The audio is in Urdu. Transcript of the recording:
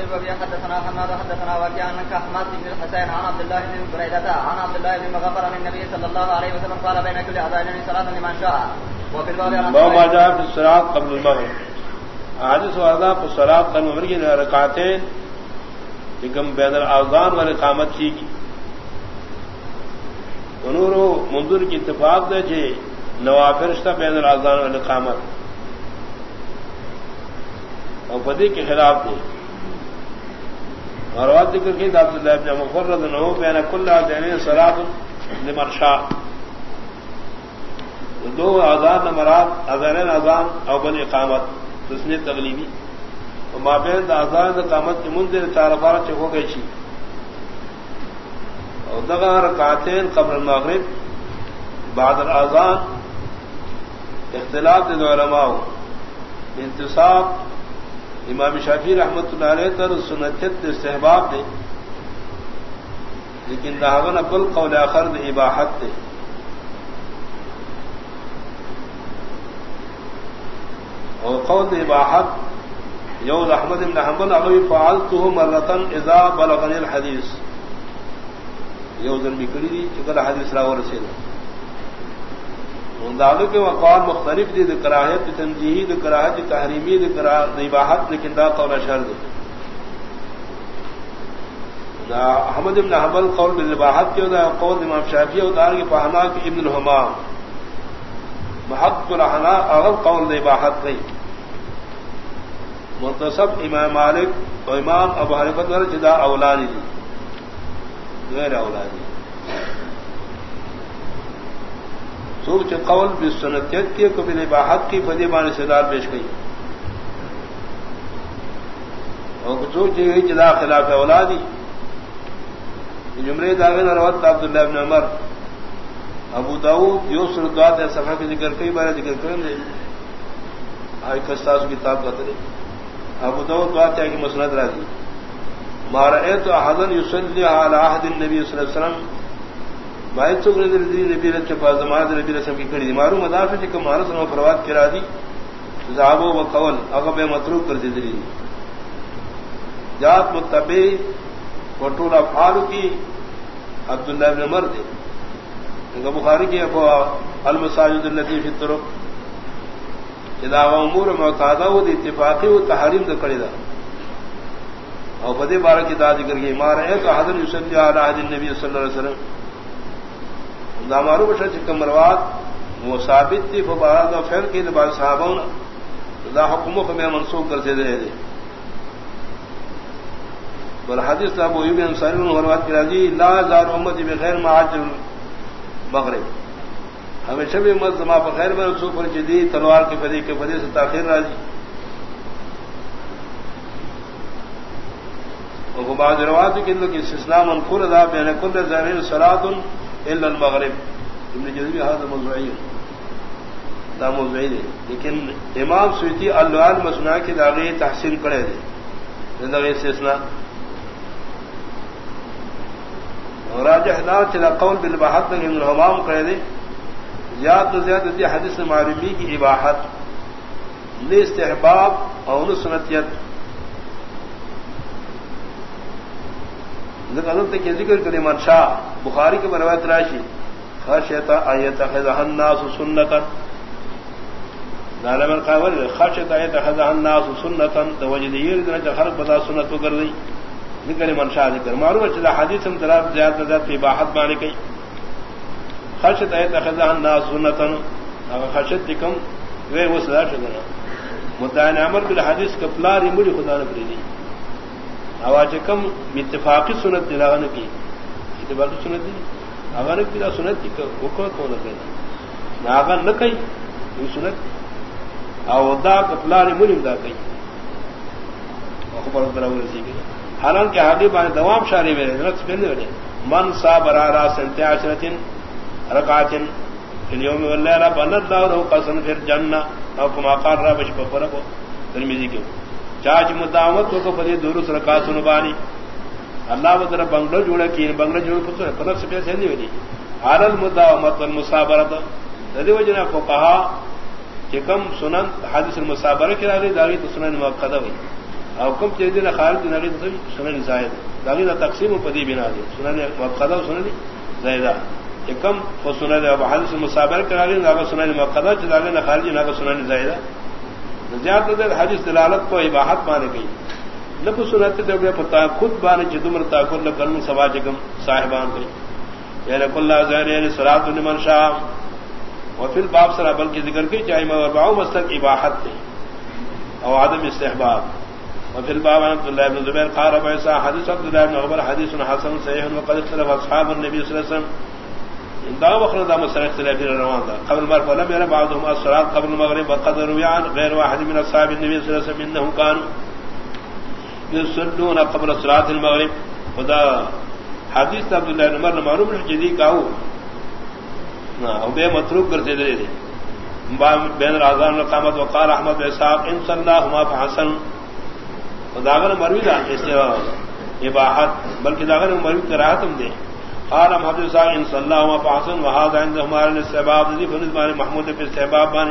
الوفي حدثنا حماد حدثنا عن كحماد بن الحسين عن عبد الله بن بريدة عن عبد الله بن مغفر عن النبي صلى الله عليه وسلم قال بين كل أذانين صلاة لمن شاء. وفي الباب عن باب ما جاء في الصلاة قبل المغرب. حدث واضح في الصلاة قبل المغرب کی رکعتين لكم بين الأذان والإقامت کی ونور منظور کی اتفاق دے جے نوافرشتہ بین الازان والإقامت اور بدی کے خلاف تھی اور وقت ذکر کی دعوت اللہ ابن مفرد نو بین کل دین سراب لمن شاء دو آزاد نمرات اذان اذان او بن اقامت، تسنی تغلیبی اور مابین آزاد اقامت کی منزل چار بارہ چھ ہو گئی چھی۔ اور دغا رکعتین قبل المغرب، بعد الاذان اختلاف دے علماء۔ انتصاب امام شافی رحمت اللہ علیہ تر سنتیت استحباب دے۔ لیکن دہاون ابل قول آخر دے، اباحت دے۔ اور قول دے اباحت یود احمد ابن حنبل اغوی فعلتو مرتن اذا بلغنی الحدیث۔ یو ذنبی کری دی چکر حدیث راو رسیدہ۔ دادو کے مقام مختلف دی کراہت تنجیحی دی کراہت تحریمی، دی کراہت لیکن دا قول اشہر دی۔ دا احمد ابن حبل قول بالباحت کے دا قول امام شافی اور دار کی پہنا کی ابن الحمام۔ محق الحنا اغل قول دی باحت گئی منتصب امام مالک و امام ابو حرفت ور جدا اولانی دی۔ غیر اولانی۔ سوچ قول بھی سنتیت کی کبھی باحت کی فدی بان سے پیش گئی۔ اور سوچ گئی جدا خلاف اولادی۔ جمرے داغل روت، عبداللہ ابن عمر۔ ابو داود جو سردات ہے صفحہ کے ذکر کئی بار ذکر کریں گے۔ آج کستاس کتاب کا ترے۔ ابو داود بات ہے کہ مسند راضی۔ مارا اے تو حضن یوسلی عہد النبی صلی اللہ علیہ وسلم۔ باید چوک نظر دی نبی رچ پا زمان نبی رسم کی کڑی دی مارو مدافع چکا کہ مارس نو پرواد کرا دی صحابو و قول اگر بے مطلوب کر دی دی جات متبع وطول افعالو کی عبداللہ ابن عمر دے انگا بخاری کی افو المساجد اللتی فی الطرق. جدا امور معتادہ و دی اتفاقی و تحریم دا کڑی دا. او بدے بارہ کی دا ذکر گئی مارا ہے تو حضر یسلی علی عہد النبی صلی اللہ علیہ وسلم دامارو بشا چکم مرواد وہ ثابت تھی فبارا دا فیل کی دبا صحابون دا حکموں میں منسوخ کر سے دے دے بل حدیث صاحب وہ بھی انصاری مرواد کی راضی، لا زار امتی بغیر معاجر مغرب۔ ہمیشہ بھی مت زما بغیر میں منسوخ پر جدی تلوار کی فدی کے فدی سے تاخیر راضی۔ اور بعض روایت کی کہ اسلام انکور ادا بین کل زمین سراد الا المغرب. ابن جذبی هذا موضوعی دا موضوعی دے لیکن امام سویتی اللوان مسنا کی داغی تحسین کرے دے داغی استثناء. اور راجح دا چلا قول بالباحت میں ابن الحمام کرے دے زیاد تو زیاد دی حدیث معلومی کی اباحت. لی استحباب اور سنتیت ذکر کرے منشا بخاری کے بروایت راشی خشیتا آیت خزہ الناس سنتا۔ نالم القاول خشیتا آیت خزہ الناس سنتا، تو وجد یہ دن خلق بدا سنت کر دی ذکر منشا ذکر۔ معلوم چلا حدیث ہم طرف زیادہ زیادہ فی باحت بانے کی خشیت آیت خزہ الناس سنتا خشیت کم وہ وہ صدا شدنا۔ مدعین عمر بالحدیث کپلاری مڑی خدا نے پری دی آواز کم، اتفاقی سنت دلاغن کی۔ اتفاقی سنت دی اگر پھر سنت کی حکم کو لگے ناغن نہ اگر نہ کئی یہ سنت اودا کپلا نے مجھے دا کئی حالانکہ آگے بائیں دوام شاری میں رقص پہنے والے من سا برارا سنتیا شرطن رکاچن یوم واللیلہ بن اللہ رہو قسن پھر جنہ او کما قار رہا بش پرکو ترمیزی کے چاچ مداوت کو پدی درست رکا سنبانی اللہ بدر بنگلہ جوڑا کی بنگلہ جوڑ پتر پتر سے پیسے نہیں ہوئی ہر المداومت المسابرت ددی وجنا کو کہا کہ کم سنن حادث المسابرہ کی راگی داغی تو سنن موقع ہوئی۔ او کم چیز دین خارج دین اگید سنن زائد۔ داغی تقسیم پدی بنا دی سنن مقدہ و سنن زائدہ۔ کہ کم و سنن اب حدیث مصابر کرا گئی ناغا سنن مقدہ چی داغی خارج ناغا سنن زائدہ۔ زیادہ دیر حدیث دلالت کو اباحت مانے گئی۔ لب سنت دے گئے پتا خود بانے چی دمر تاکر لکن سوا چکم صاحبان گئی یعنی کل اللہ زہر یعنی سرات لمن شاہ۔ وفی الباب سرا بلکہ ذکر کی چاہیے مگر باؤ مستق اباحت تھی او عدم استحباب۔ وفي الباب عن عبد الله بن زبير قال ابو عيسى حديث عبد الله بن عمر حديث حسن صحيح وقد اختلف اصحاب النبي صلى الله عليه وسلم۔ دا وخر دا مسر اختلاف روان دا قبل المغرب ولم يرى بعضهم الصلاة قبل المغرب وقد روي عن غير واحد من اصحاب النبي صلى الله عليه وسلم انهم كانوا يصلون قبل صلاة المغرب ودا حديث عبد الله بن عمر معروف الجدي كاو او بے متروک کرتے دے دے بین الازان القامت وقال احمد بن اسحاق، ان صلى الله ما فحسن۔ داغر مروی دا اباحت بلکہ داغر مروی کراہتم دے۔ قال محمد صاحب ان صلی اللہ علیہ وسلم وحاد عند ہمارے استحباب دی فرض محمود پہ استحباب بان